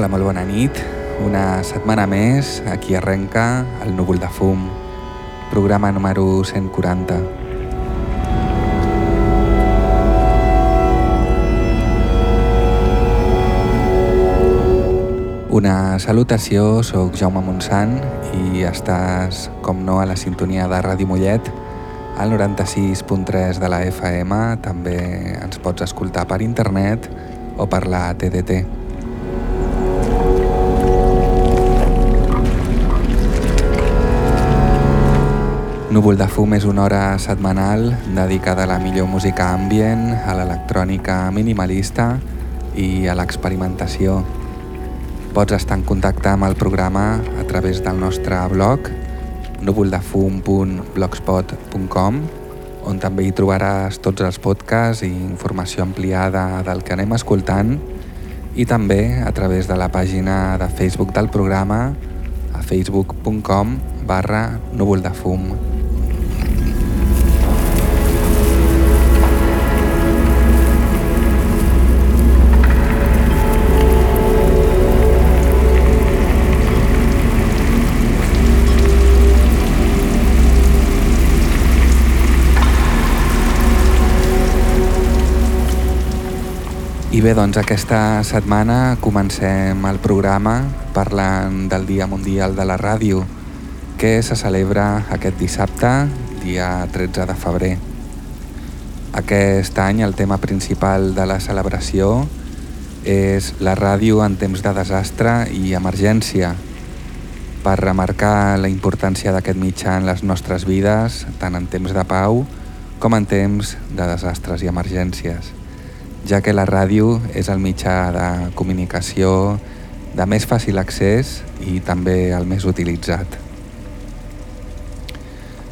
Hola, molt bona nit. Una setmana més, aquí arrenca el Núvol de Fum, programa número 140. Una salutació, sóc Jaume Montsant i estàs, com no, a la sintonia de Ràdio Mollet, al 96.3 de la FM, també ens pots escoltar per internet o per la TDT. Núvol de fum és una hora setmanal dedicada a la millor música ambient, a l'electrònica minimalista i a l'experimentació. Pots estar en contacte amb el programa a través del nostre blog núvoldefum.blogspot.com on també hi trobaràs tots els podcasts i informació ampliada del que anem escoltant i també a través de la pàgina de Facebook del programa a facebook.com barra núvoldefum.com Bé, doncs aquesta setmana comencem el programa parlant del Dia Mundial de la Ràdio, que se celebra aquest dissabte, dia 13 de febrer. Aquest any el tema principal de la celebració és la ràdio en temps de desastre i emergència, per remarcar la importància d'aquest mitjà en les nostres vides, tant en temps de pau com en temps de desastres i emergències ja que la ràdio és el mitjà de comunicació de més fàcil accés i també el més utilitzat.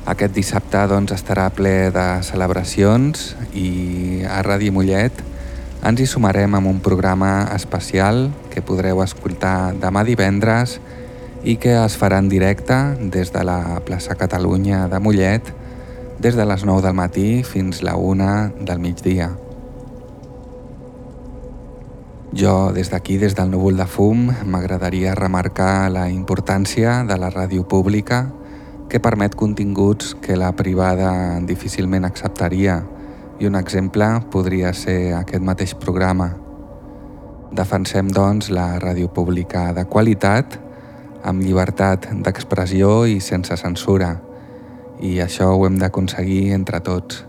Aquest dissabte doncs, estarà ple de celebracions i a Ràdio Mollet ens hi sumarem amb un programa especial que podreu escoltar demà divendres i que es farà en directe des de la plaça Catalunya de Mollet des de les 9 del matí fins la 1 del migdia. Jo, des d'aquí, des del núvol de fum, m'agradaria remarcar la importància de la ràdio pública que permet continguts que la privada difícilment acceptaria i un exemple podria ser aquest mateix programa. Defensem, doncs, la ràdio pública de qualitat, amb llibertat d'expressió i sense censura, i això ho hem d'aconseguir entre tots.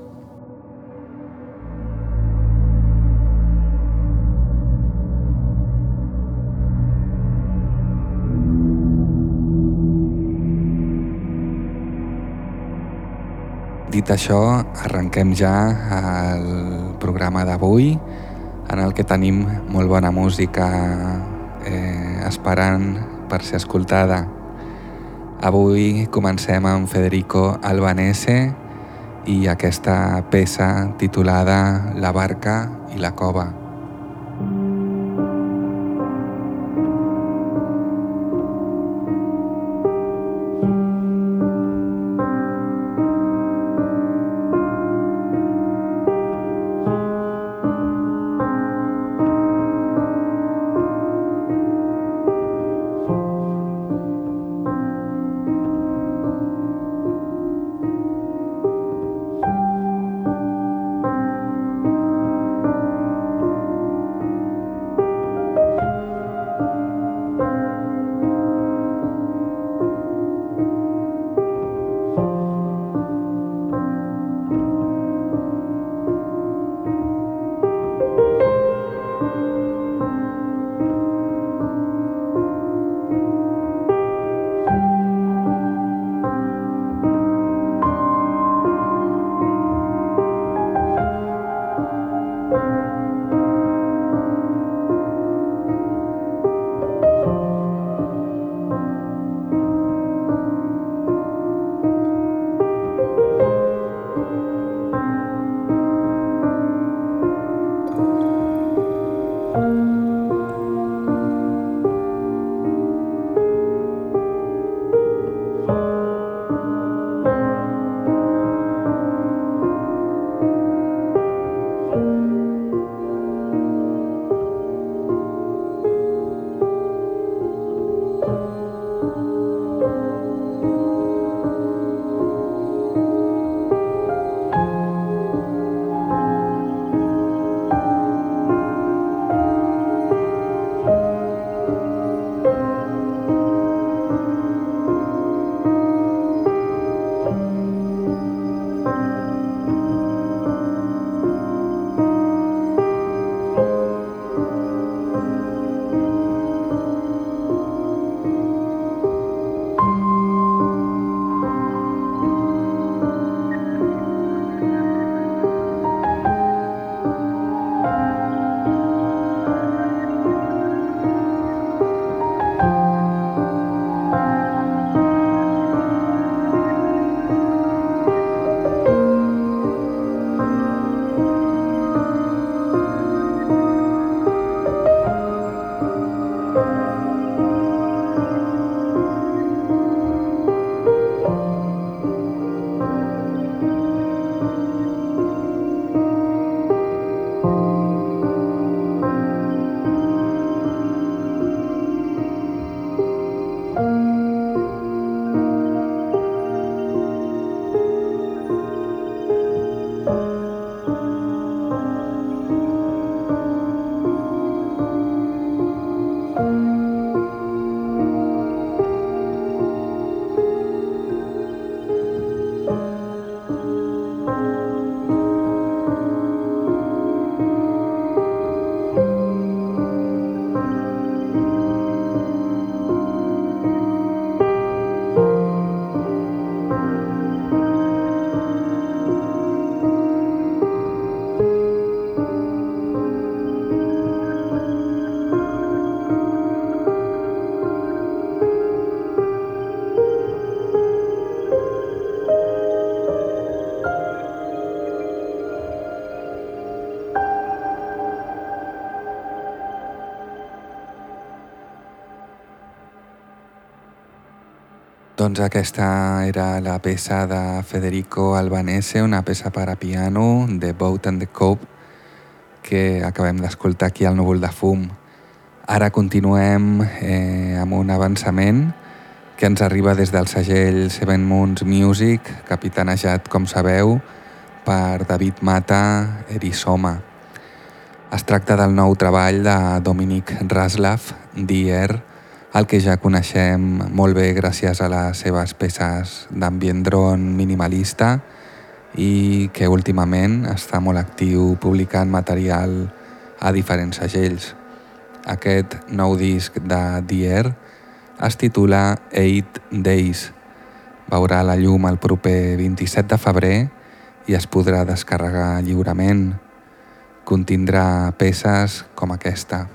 Dit això, arrenquem ja el programa d'avui en el que tenim molt bona música eh, esperant per ser escoltada. Avui comencem amb Federico Albanese i aquesta peça titulada La barca i la cova. Doncs aquesta era la peça de Federico Albanese, una peça per a piano de Boat and the Cope que acabem d'escoltar aquí al núvol de fum. Ara continuem eh, amb un avançament que ens arriba des del segell Seven Moons Music, capitanejat, com sabeu, per David Mata Erisoma. Es tracta del nou treball de Dominic Raslav, Dier, el que ja coneixem molt bé gràcies a les seves peces d'ambient dron minimalista i que últimament està molt actiu publicant material a diferents segells. Aquest nou disc de Dier es titula Eight Days. Veurà la llum el proper 27 de febrer i es podrà descarregar lliurement. Contindrà peces com aquesta.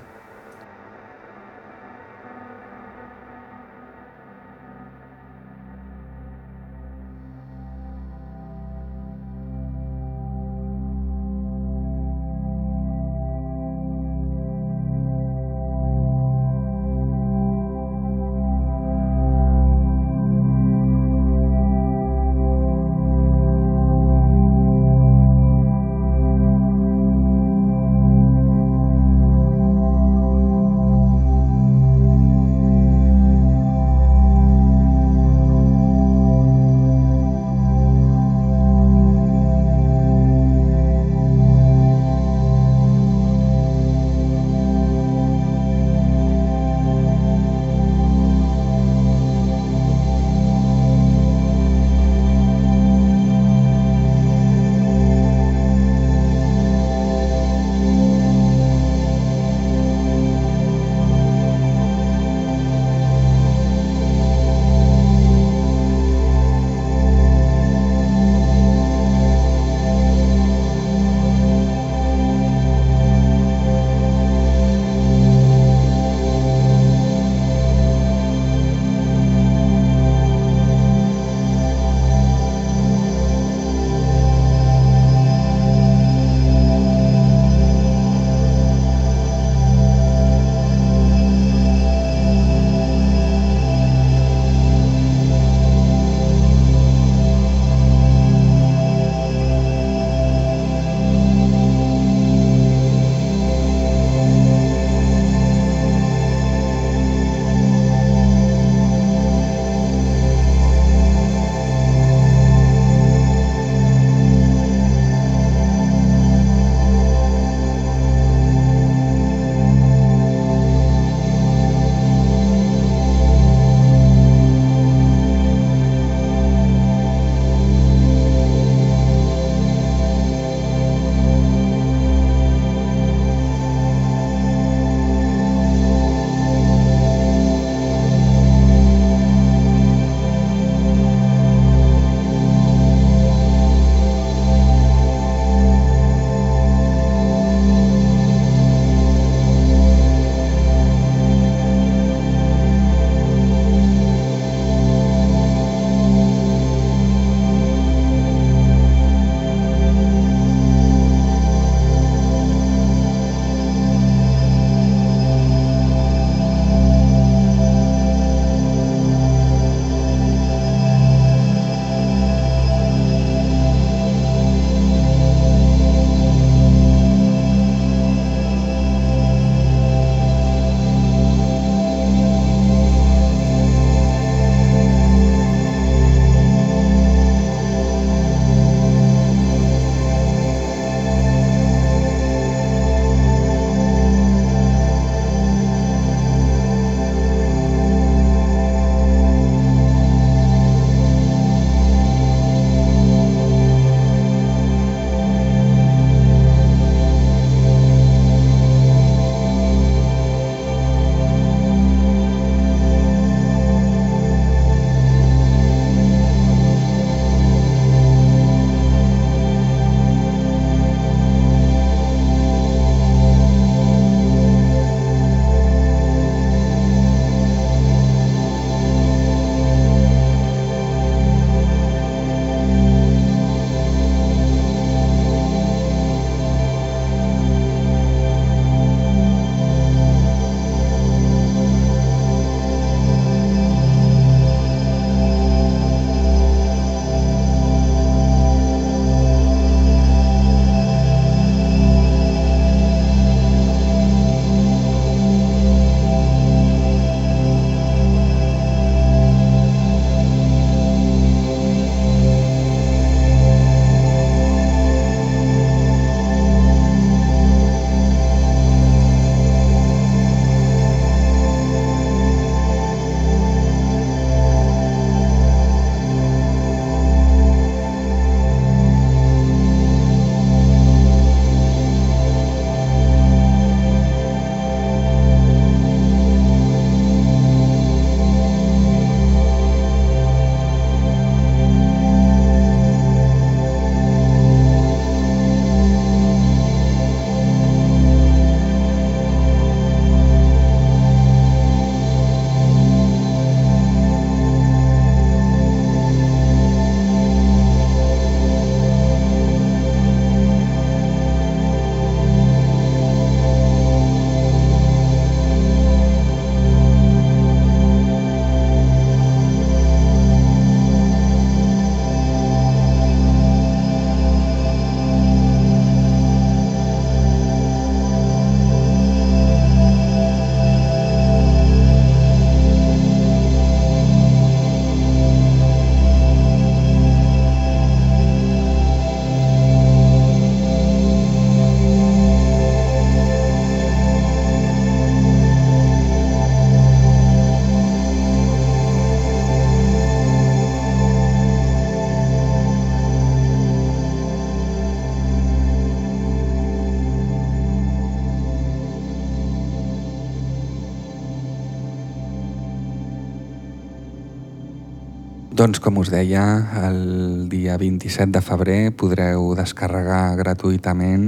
Doncs com us deia, el dia 27 de febrer podreu descarregar gratuïtament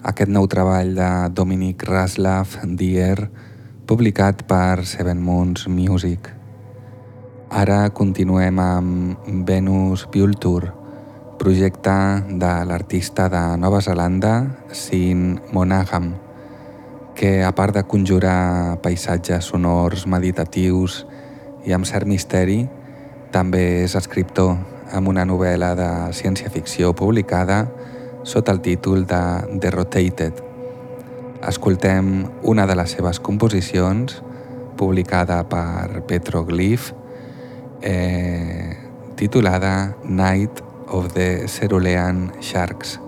aquest nou treball de Dominic Raslav Dier publicat per Seven Moons Music. Ara continuem amb Venus Vulture, projecte de l'artista de Nova Zelanda, Sin Monaghan, que a part de conjurar paisatges sonors meditatius i amb cert misteri, també és escriptor amb una novel·la de ciència-ficció publicada sota el títol de The Rotated. Escoltem una de les seves composicions publicada per Petroglyph eh, titulada Night of the Cerulean Sharks.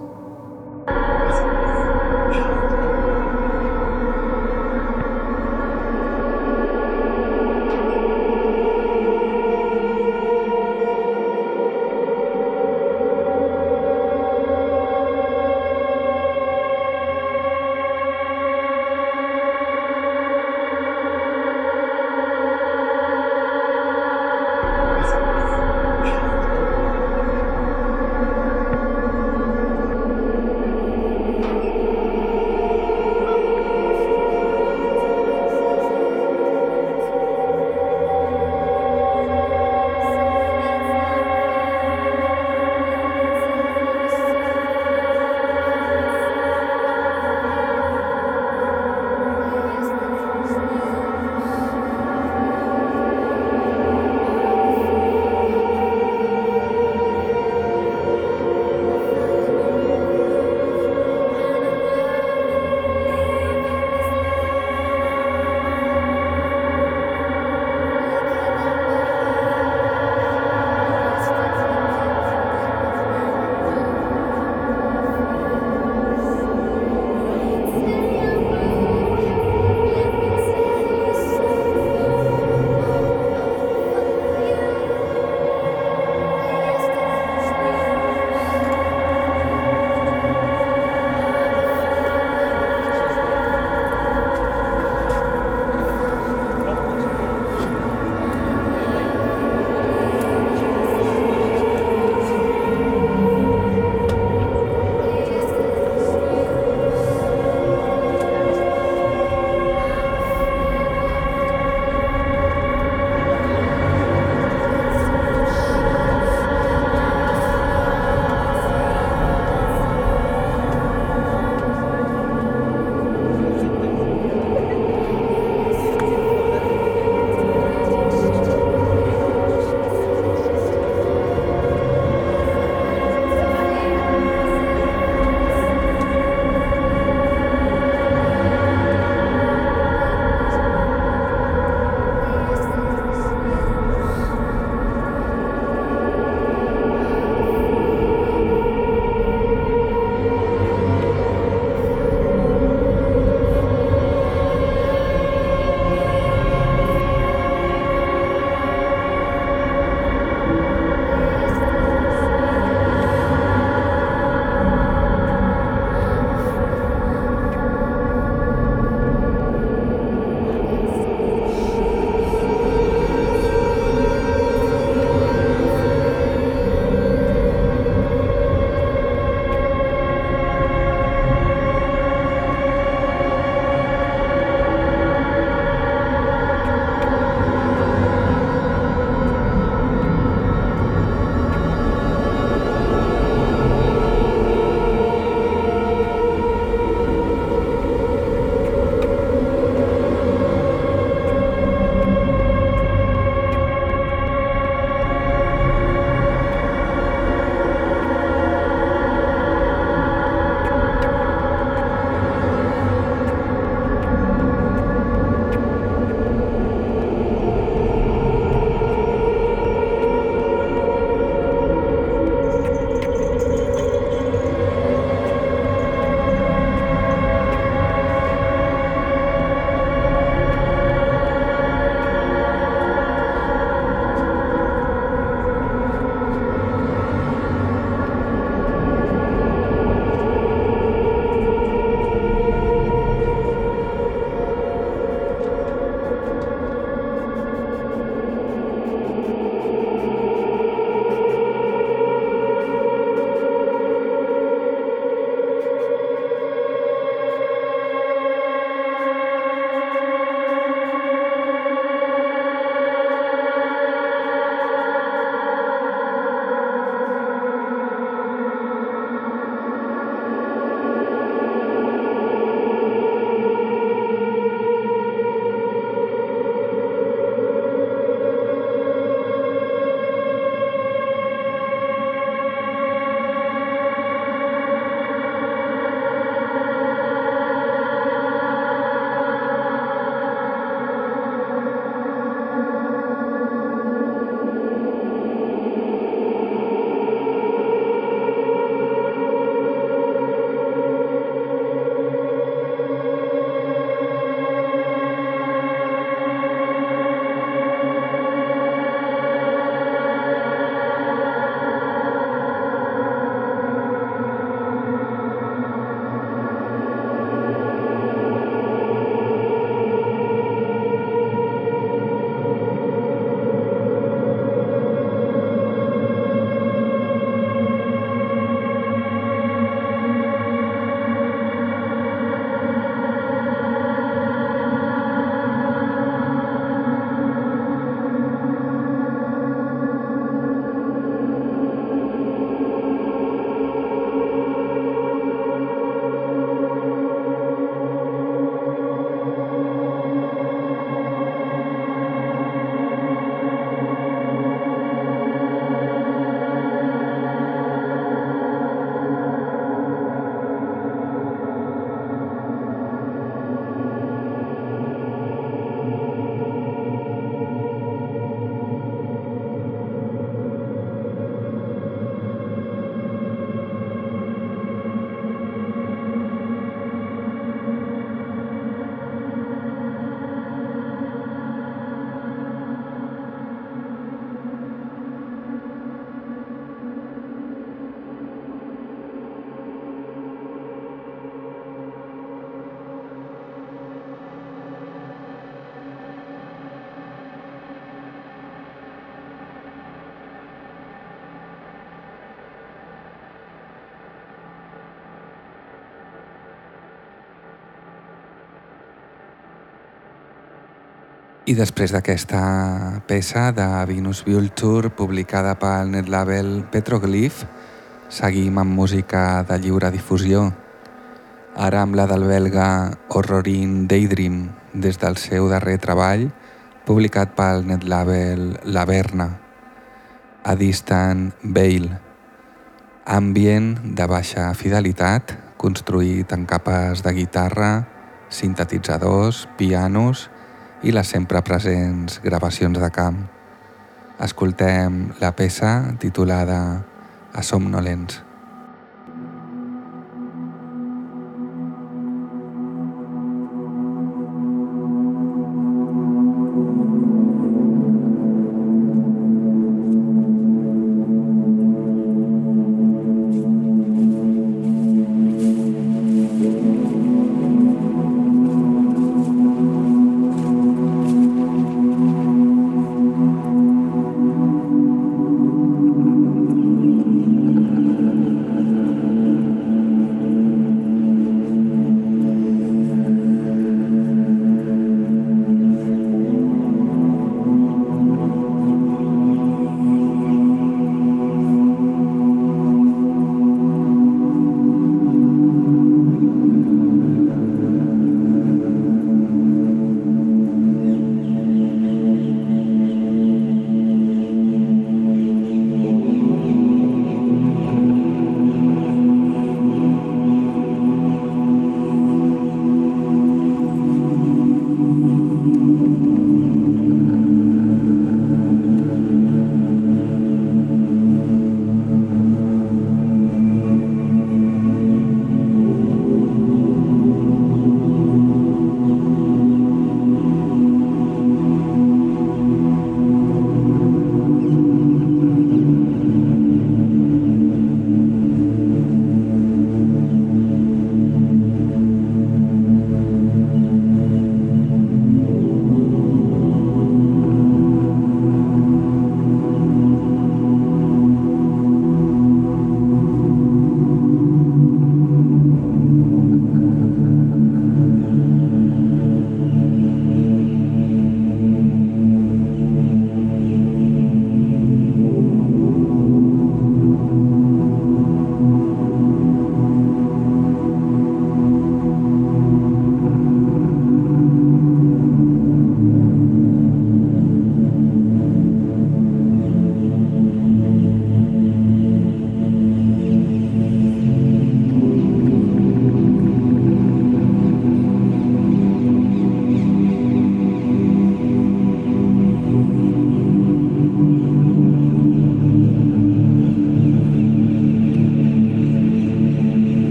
I després d'aquesta peça de Venus Vulture publicada pel netlabel Petroglyph, seguim amb música de lliure difusió. Ara amb la del belga Horrorin Daydream des del seu darrer treball, publicat pel netlabel Laverna. A Distant Veil. Ambient de baixa fidelitat, construït en capes de guitarra, sintetitzadors, pianos i les sempre presents gravacions de camp. Escoltem la peça titulada A Somnolents.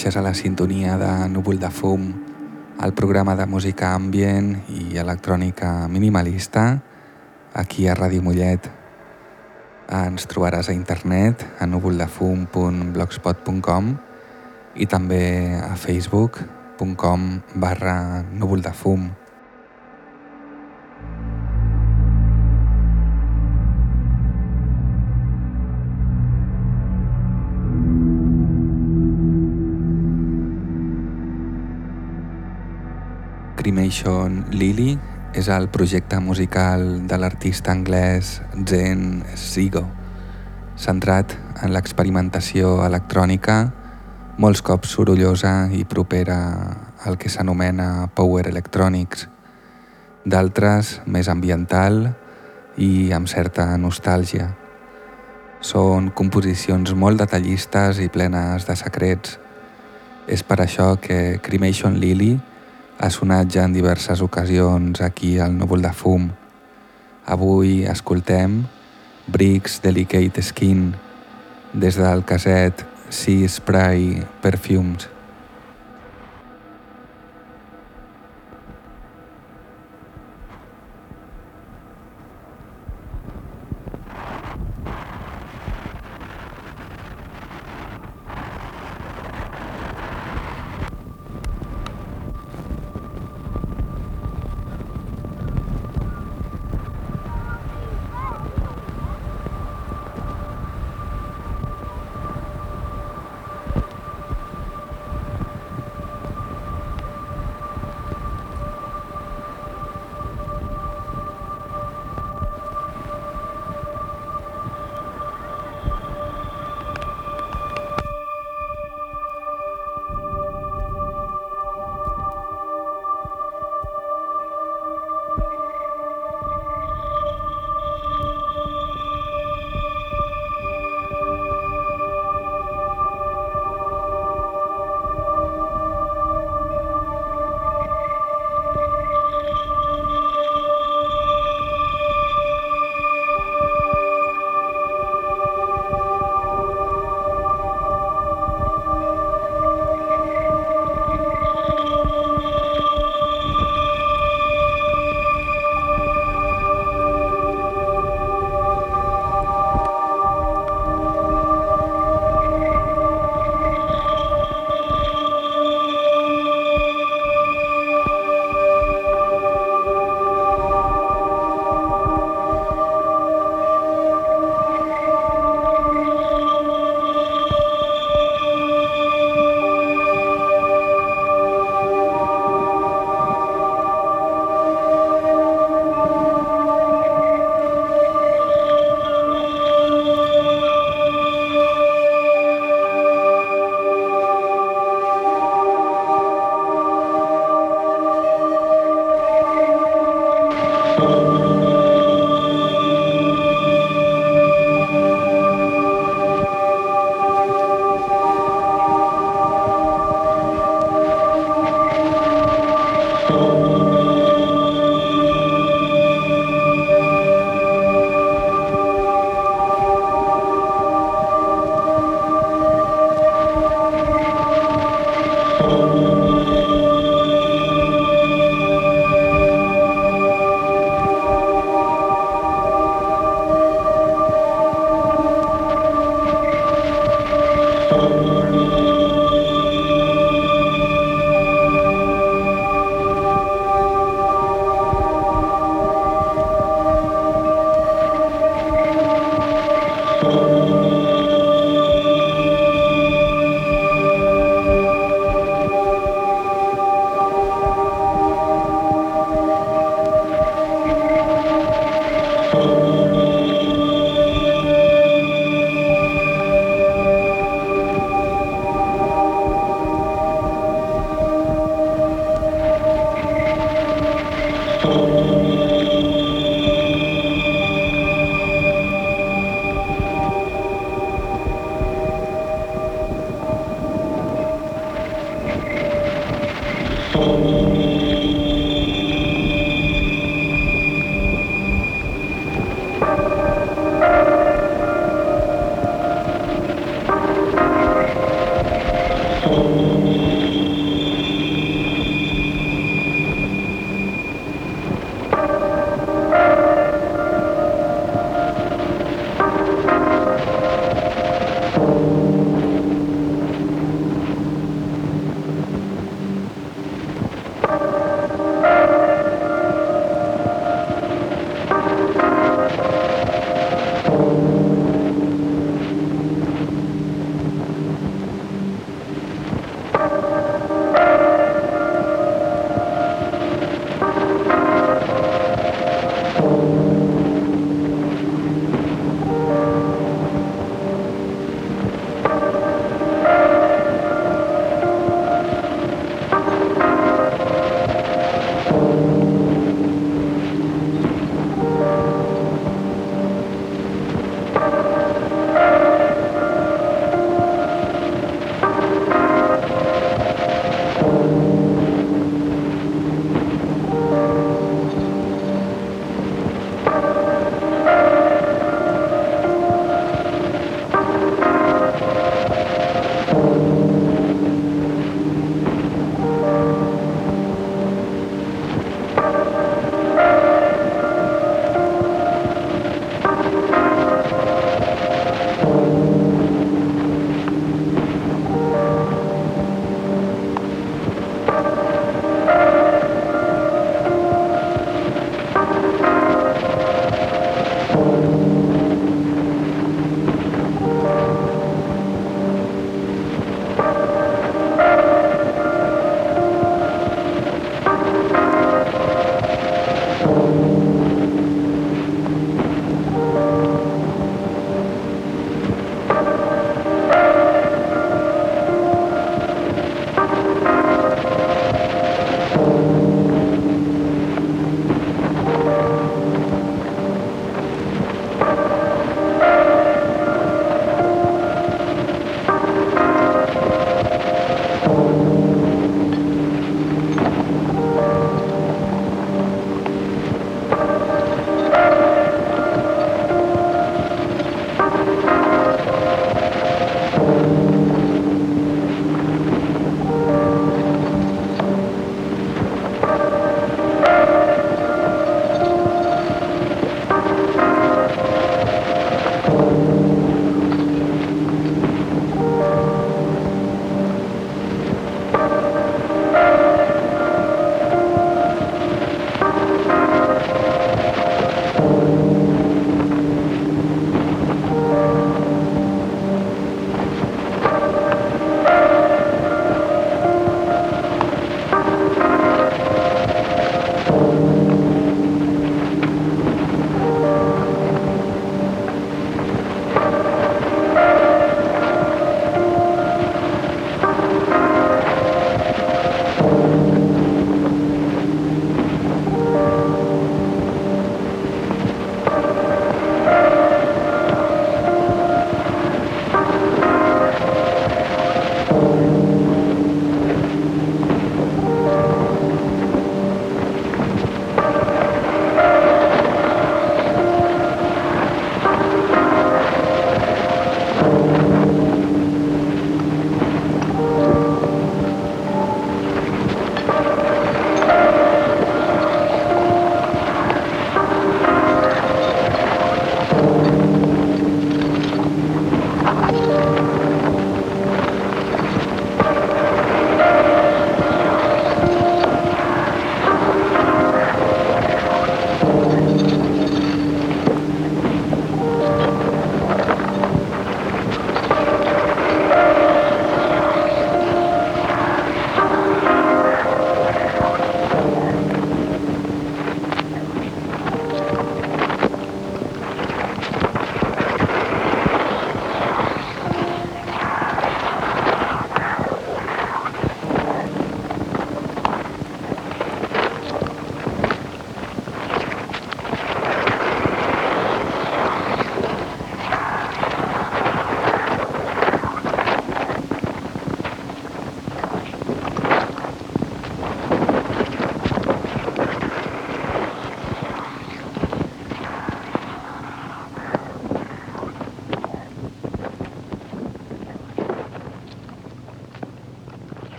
Segueixes a la sintonia de Núvol de Fum, el programa de música ambient i electrònica minimalista, aquí a Ràdio Mollet. Ens trobaràs a internet a núvoldefum.blogspot.com i també a facebook.com barra núvoldefum. Cremation Lily és el projecte musical de l'artista anglès Zen Zigo, centrat en l'experimentació electrònica, molts cops sorollosa i propera al que s'anomena Power Electronics, d'altres més ambiental i amb certa nostàlgia. Són composicions molt detallistes i plenes de secrets. És per això que Cremation Lily ha sonat ja en diverses ocasions aquí al Núvol de Fum. Avui escoltem Bricks Delicate Skin des del caset Sea Spray Perfumes.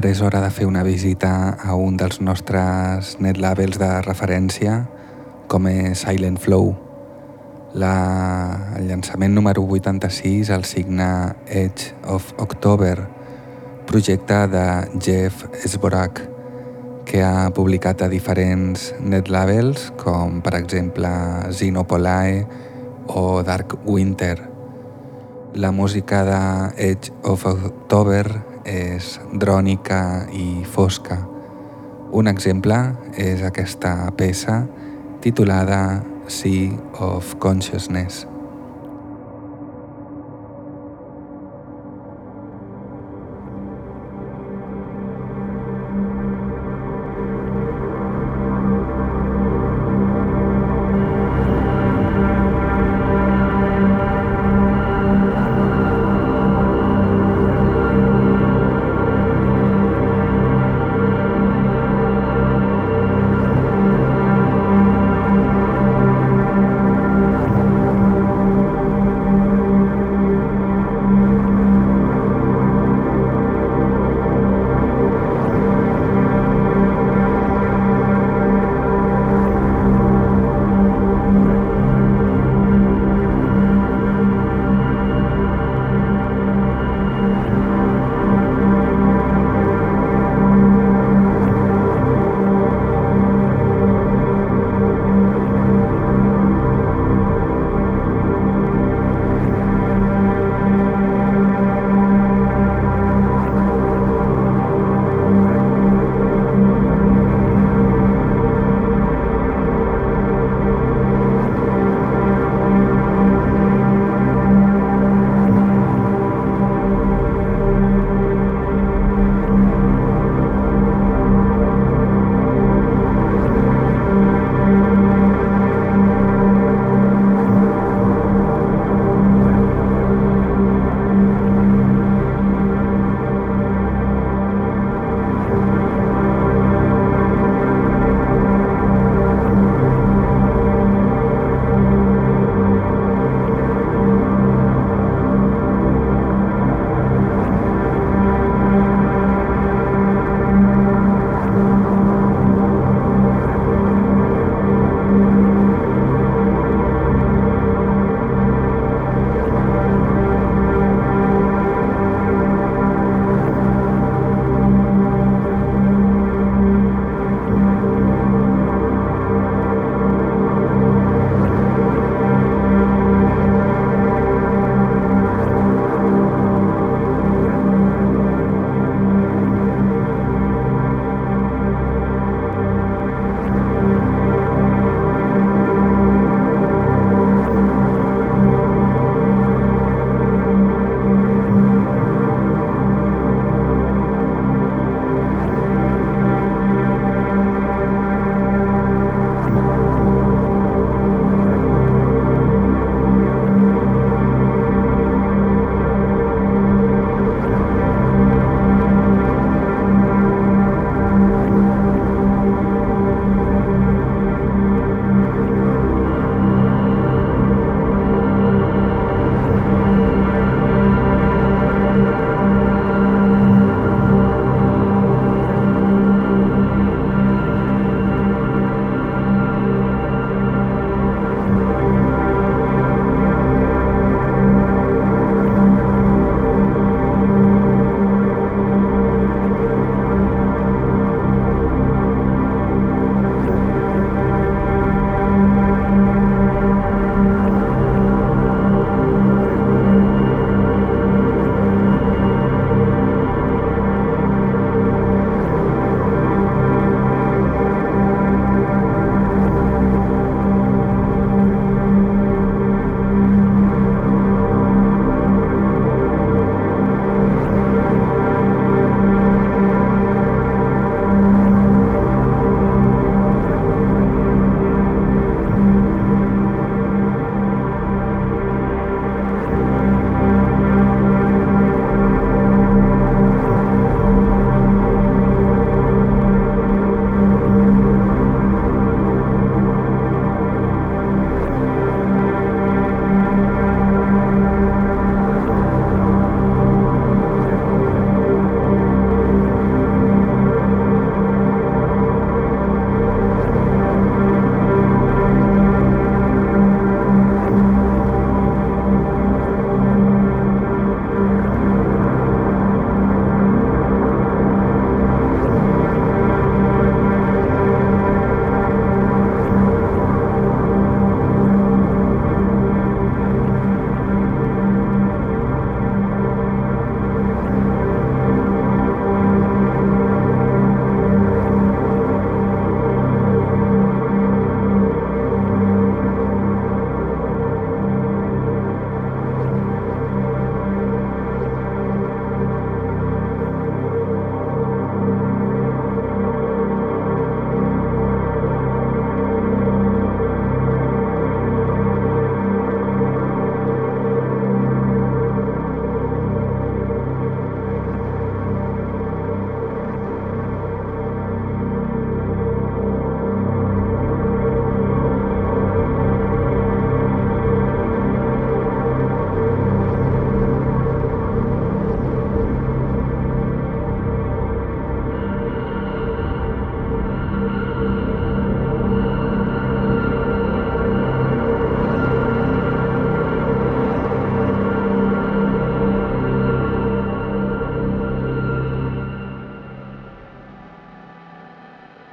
Ara és hora de fer una visita a un dels nostres net labels de referència, com és Silent Flow. La, el llançament número 86 el signa Edge of October, projecte de Jeff Sborak, que ha publicat a diferents net labels, com per exemple Xenopolae o Dark Winter. La música de Edge of October és drònica i fosca. Un exemple és aquesta peça titulada Sea of Consciousness.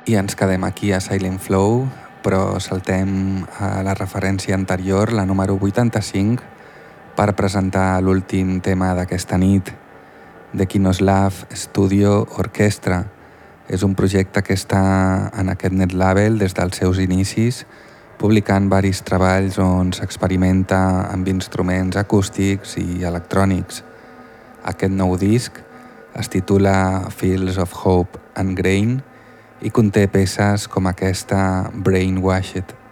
I ens quedem aquí a Silent Flow, però saltem a la referència anterior, la número 85, per presentar l'últim tema d'aquesta nit, de Kinoslav Studio Orchestra. És un projecte que està en aquest net label des dels seus inicis, publicant varis treballs on s'experimenta amb instruments acústics i electrònics. Aquest nou disc es titula Fields of Hope and Grain i conté peces com aquesta Brainwashed.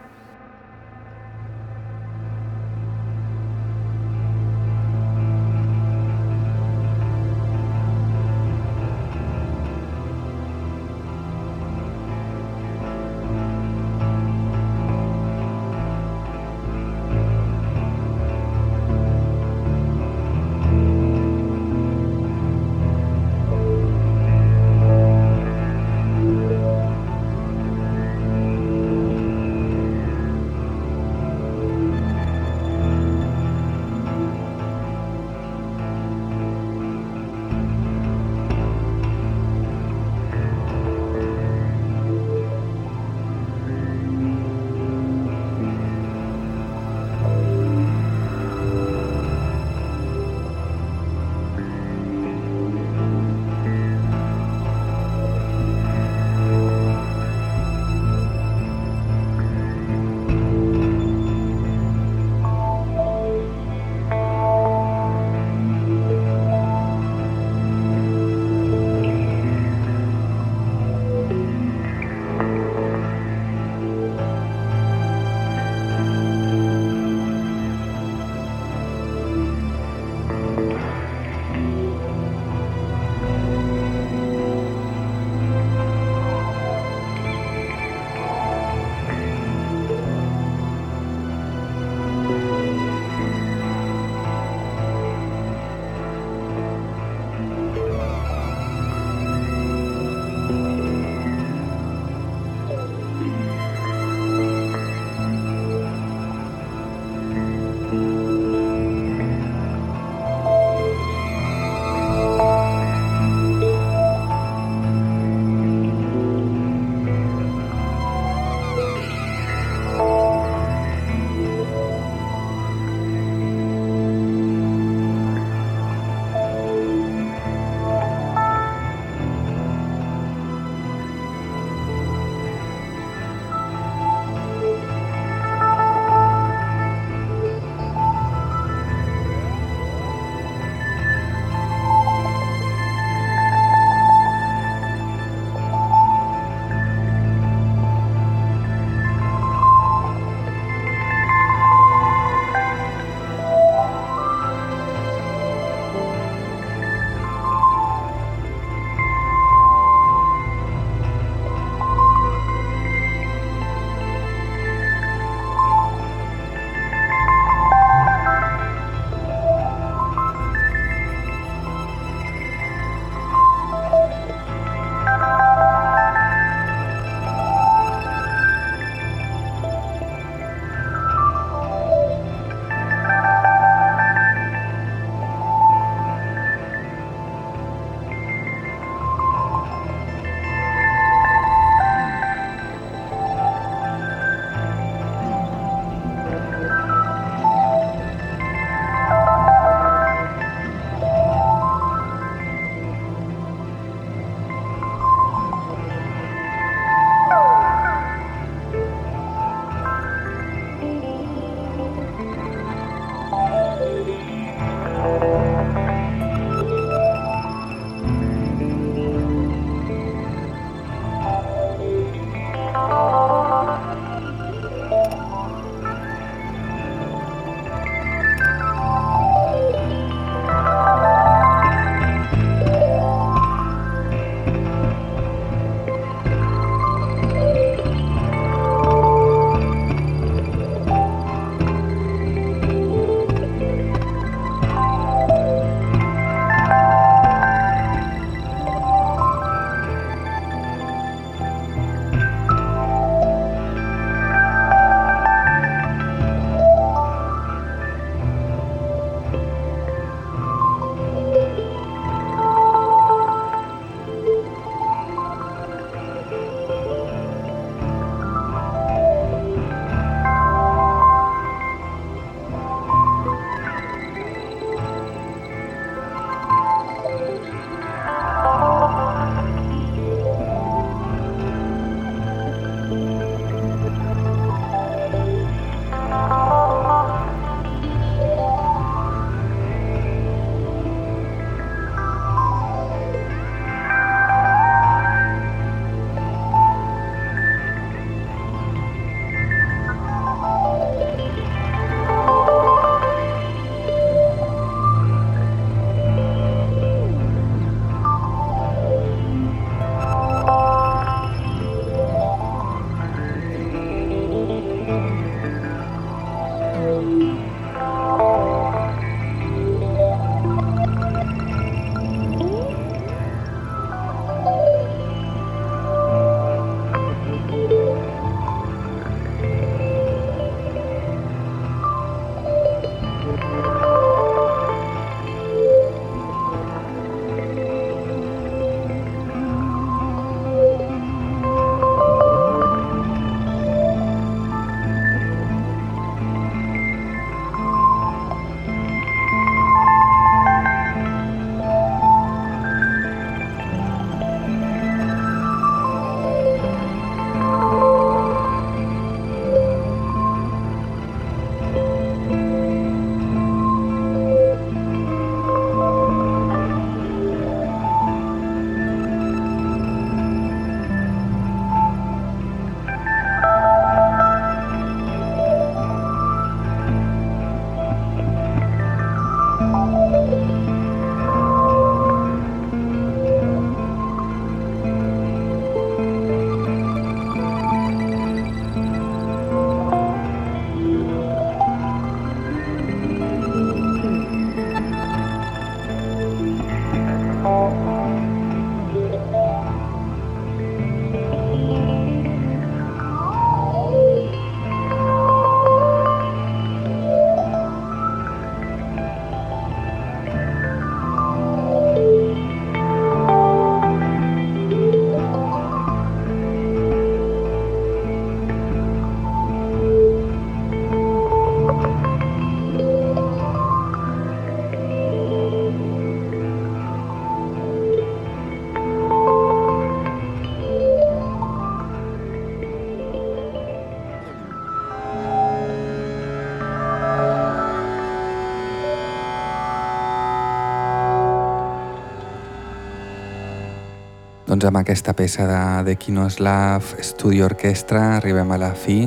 Doncs amb aquesta peça de The Kinoslav Studio Orchestra arribem a la fi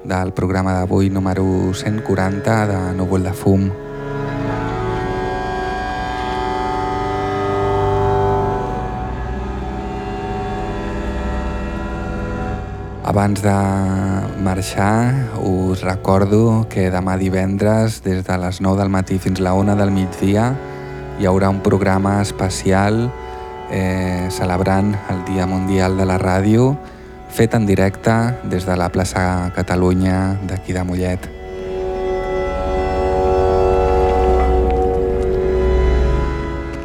del programa d'avui número 140 de Núvol de Fum. Abans de marxar, us recordo que demà divendres, des de les 9 del matí fins la 1 del migdia, hi haurà un programa especial eh, celebrant el Dia Mundial de la Ràdio, fet en directe des de la plaça Catalunya d'aquí de Mollet.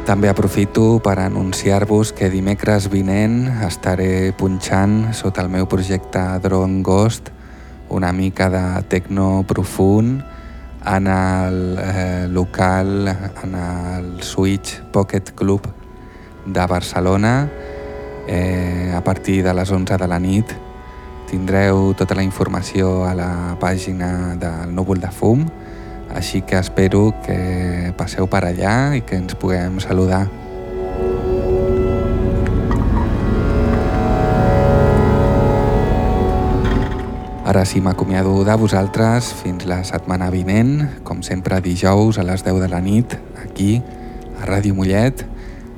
També aprofito per anunciar-vos que dimecres vinent estaré punxant sota el meu projecte Drone Ghost una mica de tecno profund en el eh, local, en el Switch Pocket Club de Barcelona eh, a partir de les 11 de la nit. Tindreu tota la informació a la pàgina del Núvol de Fum, així que espero que passeu per allà i que ens puguem saludar. Ara sí m'acomiado de vosaltres fins la setmana vinent, com sempre dijous a les 10 de la nit, aquí, a Ràdio Mollet,